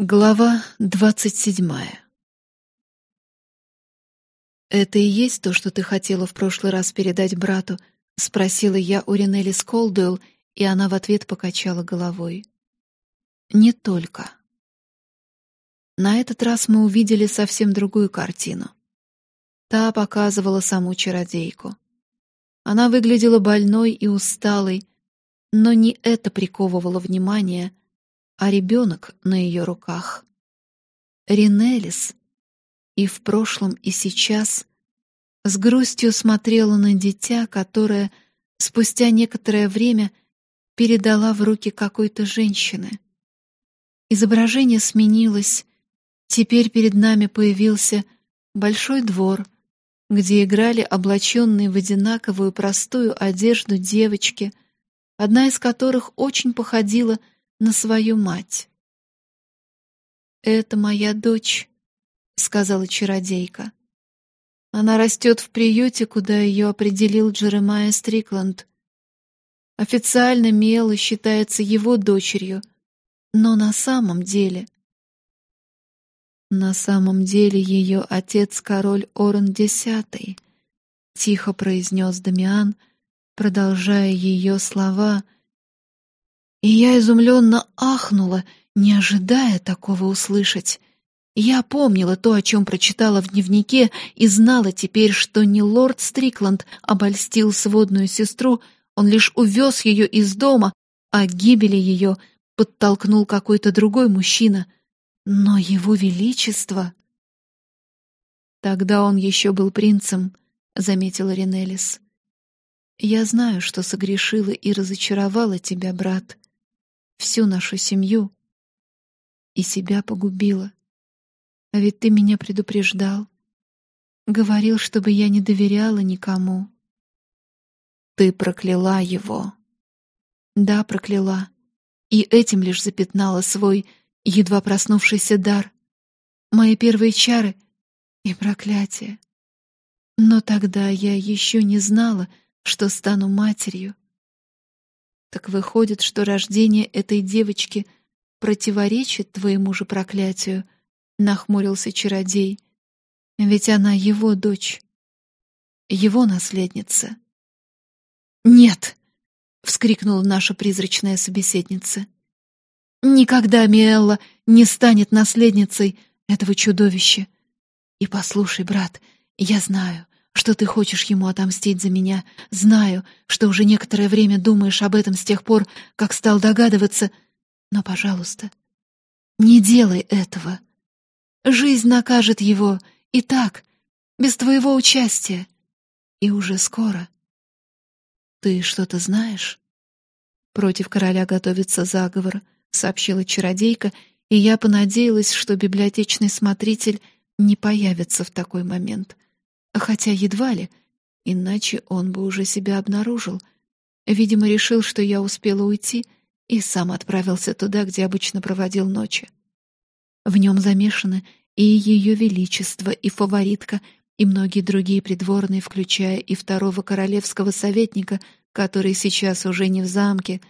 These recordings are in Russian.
Глава двадцать седьмая «Это и есть то, что ты хотела в прошлый раз передать брату?» — спросила я у Ринелли Сколдуэлл, и она в ответ покачала головой. «Не только». На этот раз мы увидели совсем другую картину. Та показывала саму чародейку. Она выглядела больной и усталой, но не это приковывало внимание, а ребенок на ее руках. Ринелис и в прошлом, и сейчас с грустью смотрела на дитя, которое спустя некоторое время передала в руки какой-то женщины. Изображение сменилось. Теперь перед нами появился большой двор, где играли облаченные в одинаковую простую одежду девочки, одна из которых очень походила на свою мать. «Это моя дочь», — сказала чародейка. «Она растет в приюте, куда ее определил Джеремайя Стрикланд. Официально Мела считается его дочерью, но на самом деле...» «На самом деле ее отец король Орен Десятый», — тихо произнес Дамиан, продолжая ее слова — и я изумленно ахнула, не ожидая такого услышать. Я помнила то, о чем прочитала в дневнике, и знала теперь, что не лорд Стрикланд обольстил сводную сестру, он лишь увез ее из дома, а гибели ее подтолкнул какой-то другой мужчина. Но его величество... Тогда он еще был принцем, — заметила Ринелис. Я знаю, что согрешила и разочаровала тебя, брат всю нашу семью и себя погубила. А ведь ты меня предупреждал, говорил, чтобы я не доверяла никому. Ты прокляла его. Да, прокляла, и этим лишь запятнала свой едва проснувшийся дар, мои первые чары и проклятие. Но тогда я еще не знала, что стану матерью. Так выходит, что рождение этой девочки противоречит твоему же проклятию, нахмурился чародей. Ведь она его дочь, его наследница. Нет, вскрикнула наша призрачная собеседница. Никогда Миэлла не станет наследницей этого чудовища. И послушай, брат, я знаю, что ты хочешь ему отомстить за меня. Знаю, что уже некоторое время думаешь об этом с тех пор, как стал догадываться. Но, пожалуйста, не делай этого. Жизнь накажет его и так, без твоего участия. И уже скоро. Ты что-то знаешь? Против короля готовится заговор, сообщила чародейка, и я понадеялась, что библиотечный смотритель не появится в такой момент — хотя едва ли, иначе он бы уже себя обнаружил. Видимо, решил, что я успела уйти, и сам отправился туда, где обычно проводил ночи. В нем замешаны и ее величество, и фаворитка, и многие другие придворные, включая и второго королевского советника, который сейчас уже не в замке.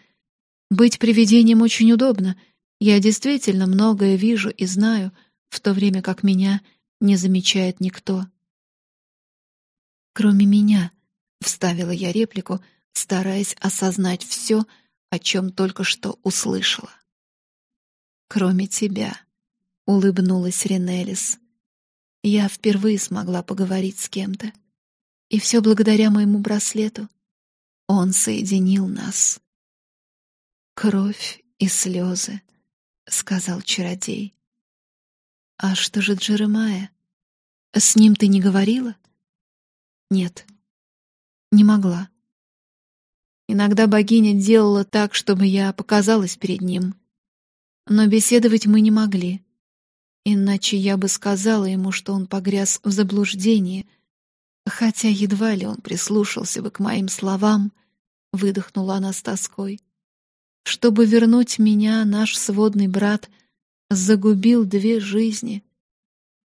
Быть привидением очень удобно. Я действительно многое вижу и знаю, в то время как меня не замечает никто кроме меня», — вставила я реплику, стараясь осознать все, о чем только что услышала. «Кроме тебя», — улыбнулась Ренелис. «Я впервые смогла поговорить с кем-то, и все благодаря моему браслету. Он соединил нас». «Кровь и слезы», — сказал чародей. «А что же Джеремая? С ним ты не говорила?» Нет, не могла. Иногда богиня делала так, чтобы я показалась перед ним. Но беседовать мы не могли. Иначе я бы сказала ему, что он погряз в заблуждении, хотя едва ли он прислушался бы к моим словам, выдохнула она с тоской. Чтобы вернуть меня, наш сводный брат загубил две жизни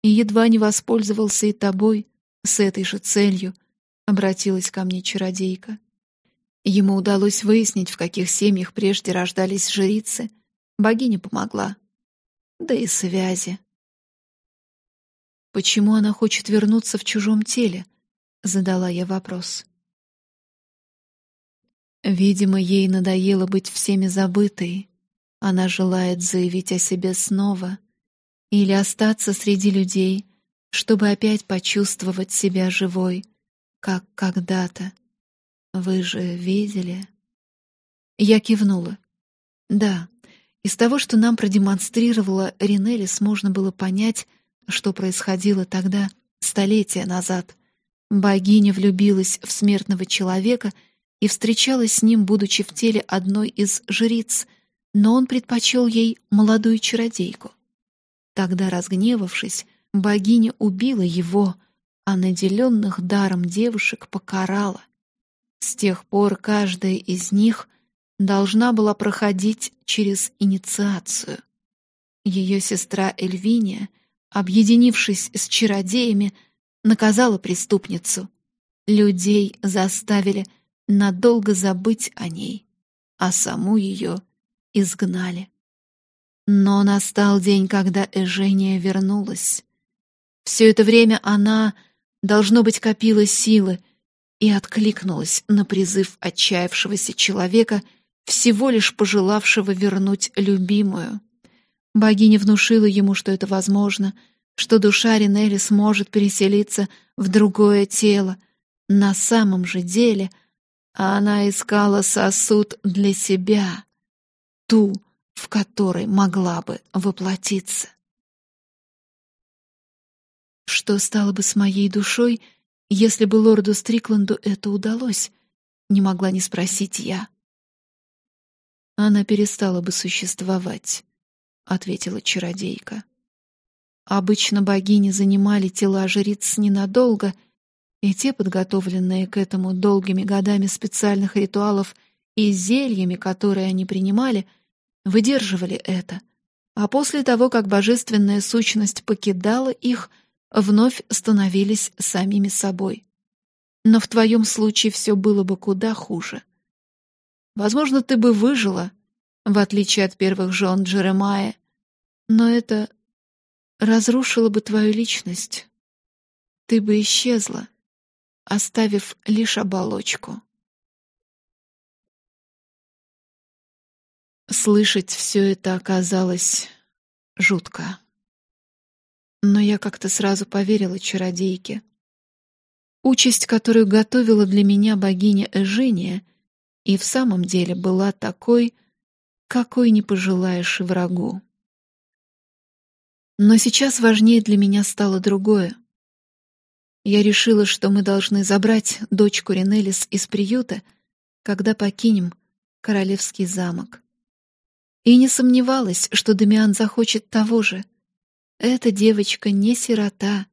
и едва не воспользовался и тобой, с этой же целью обратилась ко мне чародейка. Ему удалось выяснить, в каких семьях прежде рождались жрицы. Богиня помогла. да и связи. «Почему она хочет вернуться в чужом теле?» — задала я вопрос. Видимо, ей надоело быть всеми забытой. Она желает заявить о себе снова или остаться среди людей, чтобы опять почувствовать себя живой, как когда-то. Вы же видели? Я кивнула. Да, из того, что нам продемонстрировала Ринелис, можно было понять, что происходило тогда, столетия назад. Богиня влюбилась в смертного человека и встречалась с ним, будучи в теле одной из жриц, но он предпочел ей молодую чародейку. Тогда, разгневавшись, богиня убила его, а наделенных даром девушек покарала. С тех пор каждая из них должна была проходить через инициацию. Ее сестра Эльвиния — объединившись с чародеями, наказала преступницу. Людей заставили надолго забыть о ней, а саму ее изгнали. Но настал день, когда Эжения вернулась. Все это время она, должно быть, копила силы и откликнулась на призыв отчаявшегося человека, всего лишь пожелавшего вернуть любимую. Богиня внушила ему, что это возможно, что душа Ринелли сможет переселиться в другое тело. На самом же деле она искала сосуд для себя, ту, в которой могла бы воплотиться. Что стало бы с моей душой, если бы лорду Стрикланду это удалось? Не могла не спросить я. Она перестала бы существовать. — ответила чародейка. Обычно богини занимали тела жриц ненадолго, и те, подготовленные к этому долгими годами специальных ритуалов и зельями, которые они принимали, выдерживали это, а после того, как божественная сущность покидала их, вновь становились самими собой. Но в твоем случае все было бы куда хуже. Возможно, ты бы выжила — в отличие от первых жен Джеремая, но это разрушило бы твою личность. Ты бы исчезла, оставив лишь оболочку. Слышать все это оказалось жутко. Но я как-то сразу поверила чародейке. Участь, которую готовила для меня богиня Эжения, и в самом деле была такой, какой не пожелаешь врагу. Но сейчас важнее для меня стало другое. Я решила, что мы должны забрать дочку Ренелис из приюта, когда покинем королевский замок. И не сомневалась, что Дамиан захочет того же. Эта девочка не сирота.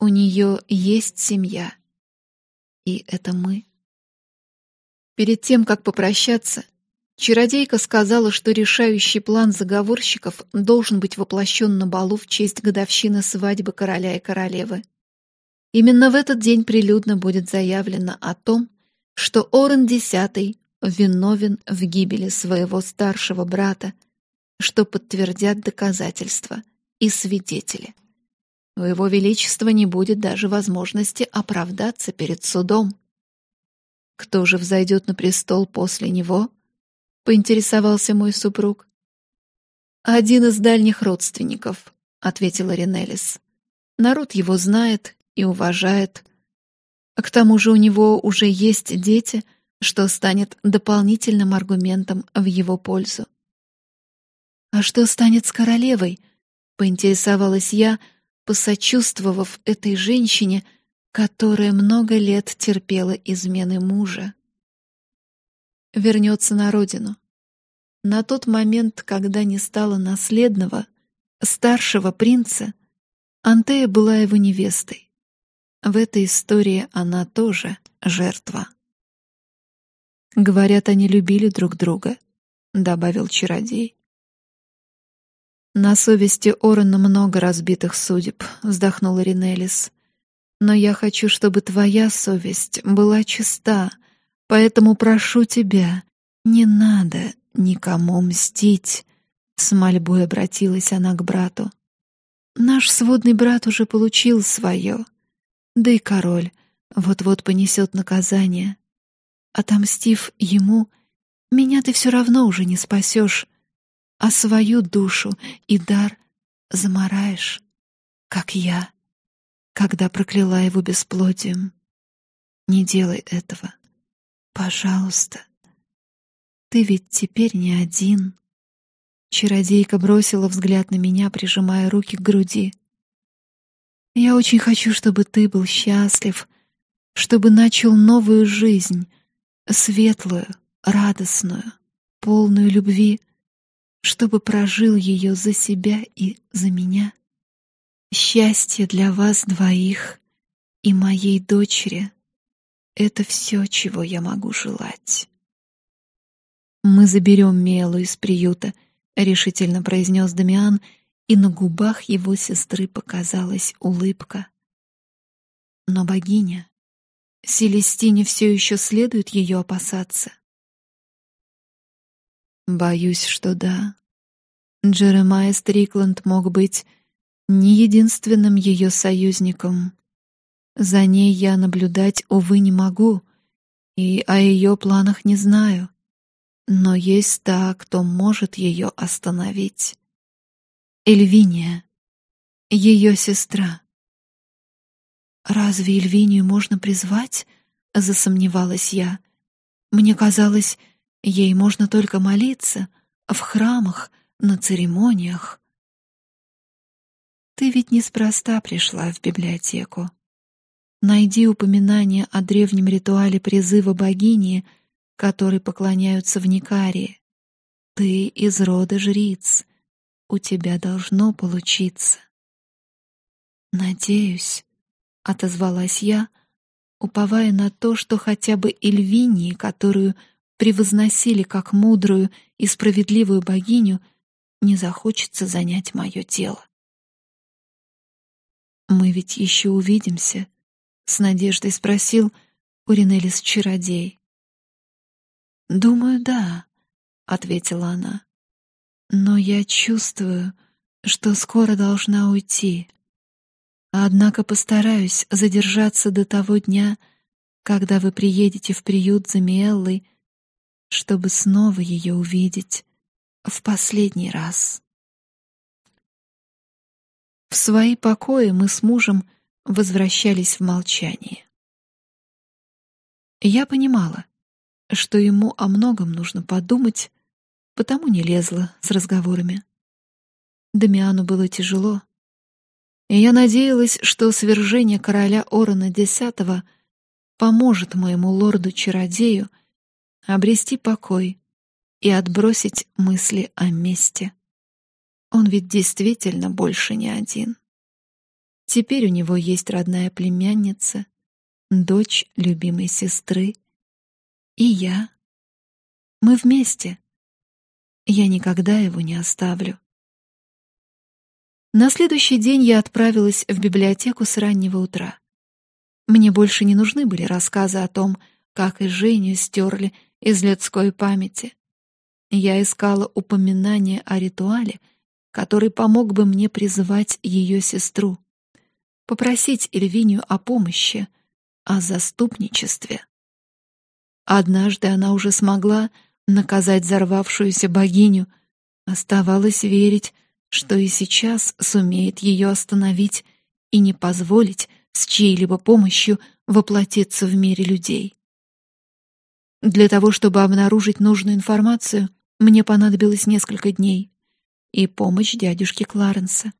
У нее есть семья. И это мы. Перед тем, как попрощаться, Чародейка сказала, что решающий план заговорщиков должен быть воплощен на балу в честь годовщины свадьбы короля и королевы. Именно в этот день прилюдно будет заявлено о том, что Орен X виновен в гибели своего старшего брата, что подтвердят доказательства и свидетели. У его величества не будет даже возможности оправдаться перед судом. Кто же взойдет на престол после него, поинтересовался мой супруг. Один из дальних родственников, ответила Ренелис. Народ его знает и уважает. А к тому же у него уже есть дети, что станет дополнительным аргументом в его пользу. А что станет с королевой? Поинтересовалась я, посочувствовав этой женщине, которая много лет терпела измены мужа вернется на родину. На тот момент, когда не стало наследного, старшего принца, Антея была его невестой. В этой истории она тоже жертва. Говорят, они любили друг друга, добавил чародей. На совести Орена много разбитых судеб, вздохнула Ринелис. Но я хочу, чтобы твоя совесть была чиста, Поэтому прошу тебя, не надо никому мстить, С мольбой обратилась она к брату. Наш сводный брат уже получил свое, да и король вот-вот понесет наказание. Отомстив ему, меня ты все равно уже не спасешь, а свою душу и дар замараешь, как я, когда прокляла его бесплодием. Не делай этого, пожалуйста. Ты ведь теперь не один. Чародейка бросила взгляд на меня, прижимая руки к груди. Я очень хочу, чтобы ты был счастлив, чтобы начал новую жизнь, светлую, радостную, полную любви, чтобы прожил ее за себя и за меня. Счастье для вас двоих и моей дочери — это все, чего я могу желать. Мы заберем Мелу из приюта — решительно произнес Дамиан, и на губах его сестры показалась улыбка. Но богиня, Селестине все еще следует ее опасаться. Боюсь, что да. Джеремайя Стрикланд мог быть не единственным ее союзником. За ней я наблюдать, увы, не могу, и о ее планах не знаю. Но есть та, кто может ее остановить. Эльвиния, ее сестра. Разве Эльвинию можно призвать? засомневалась я. Мне казалось, ей можно только молиться в храмах, на церемониях. Ты ведь неспроста пришла в библиотеку. Найди упоминание о древнем ритуале призыва богини — которой поклоняются в Никарии. Ты из рода жриц. У тебя должно получиться. Надеюсь, отозвалась я, уповая на то, что хотя бы Эльвинии, которую превозносили как мудрую и справедливую богиню, не захочется занять мое тело. Мы ведь еще увидимся, с надеждой спросил Уринелис чародей. «Думаю, да», — ответила она. «Но я чувствую, что скоро должна уйти. Однако постараюсь задержаться до того дня, когда вы приедете в приют за Миэллой, чтобы снова ее увидеть в последний раз». В свои покои мы с мужем возвращались в молчании. Я понимала, что ему о многом нужно подумать, потому не лезла с разговорами. Дамиану было тяжело, и я надеялась, что свержение короля Орона X поможет моему лорду-чародею обрести покой и отбросить мысли о мести. Он ведь действительно больше не один. Теперь у него есть родная племянница, дочь любимой сестры — и я. Мы вместе. Я никогда его не оставлю. На следующий день я отправилась в библиотеку с раннего утра. Мне больше не нужны были рассказы о том, как и Женю стерли из людской памяти. Я искала упоминание о ритуале, который помог бы мне призывать ее сестру, попросить Эльвинию о помощи, о заступничестве. Однажды она уже смогла наказать взорвавшуюся богиню. Оставалось верить, что и сейчас сумеет ее остановить и не позволить с чьей-либо помощью воплотиться в мире людей. Для того, чтобы обнаружить нужную информацию, мне понадобилось несколько дней и помощь дядюшки Кларенса.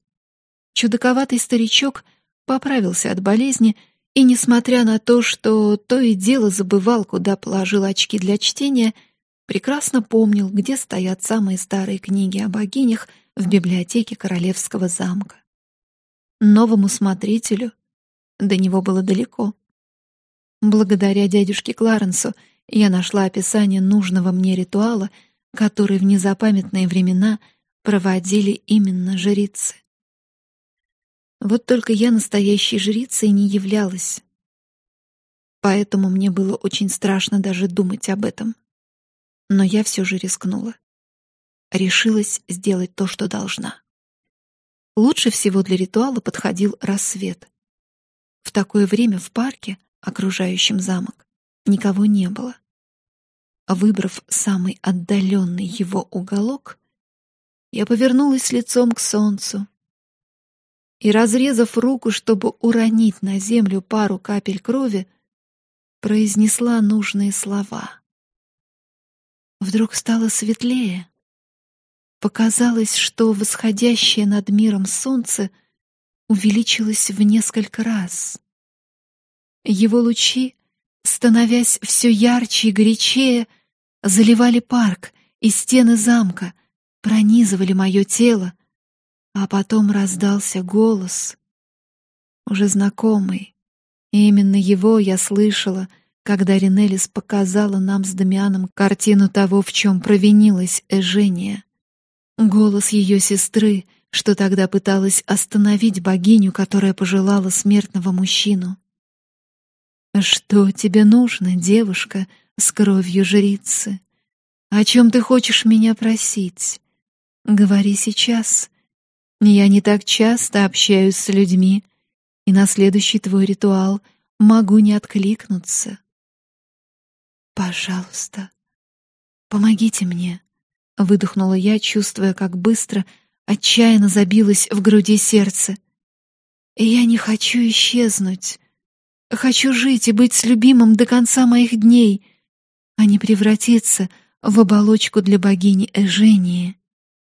Чудаковатый старичок поправился от болезни и, несмотря на то, что то и дело забывал, куда положил очки для чтения, прекрасно помнил, где стоят самые старые книги о богинях в библиотеке Королевского замка. Новому смотрителю до него было далеко. Благодаря дядюшке Кларенсу я нашла описание нужного мне ритуала, который в незапамятные времена проводили именно жрицы. Вот только я настоящей жрицей не являлась. Поэтому мне было очень страшно даже думать об этом. Но я все же рискнула. решилась сделать то, что должна. Лучше всего для ритуала подходил рассвет. В такое время в парке, окружающем замок, никого не было. Выбрав самый отдаленный его уголок, я повернулась лицом к солнцу и, разрезав руку, чтобы уронить на землю пару капель крови, произнесла нужные слова. Вдруг стало светлее. Показалось, что восходящее над миром солнце увеличилось в несколько раз. Его лучи, становясь все ярче и горячее, заливали парк и стены замка, пронизывали мое тело, а потом раздался голос, уже знакомый. И именно его я слышала, когда Ринелис показала нам с Дамианом картину того, в чем провинилась Эжения. Голос ее сестры, что тогда пыталась остановить богиню, которая пожелала смертного мужчину. «Что тебе нужно, девушка с кровью жрицы? О чем ты хочешь меня просить? Говори сейчас. Я не так часто общаюсь с людьми, и на следующий твой ритуал могу не откликнуться. Пожалуйста, помогите мне, выдохнула я, чувствуя, как быстро, отчаянно забилось в груди сердце. Я не хочу исчезнуть. Хочу жить и быть с любимым до конца моих дней, а не превратиться в оболочку для богини Эжении.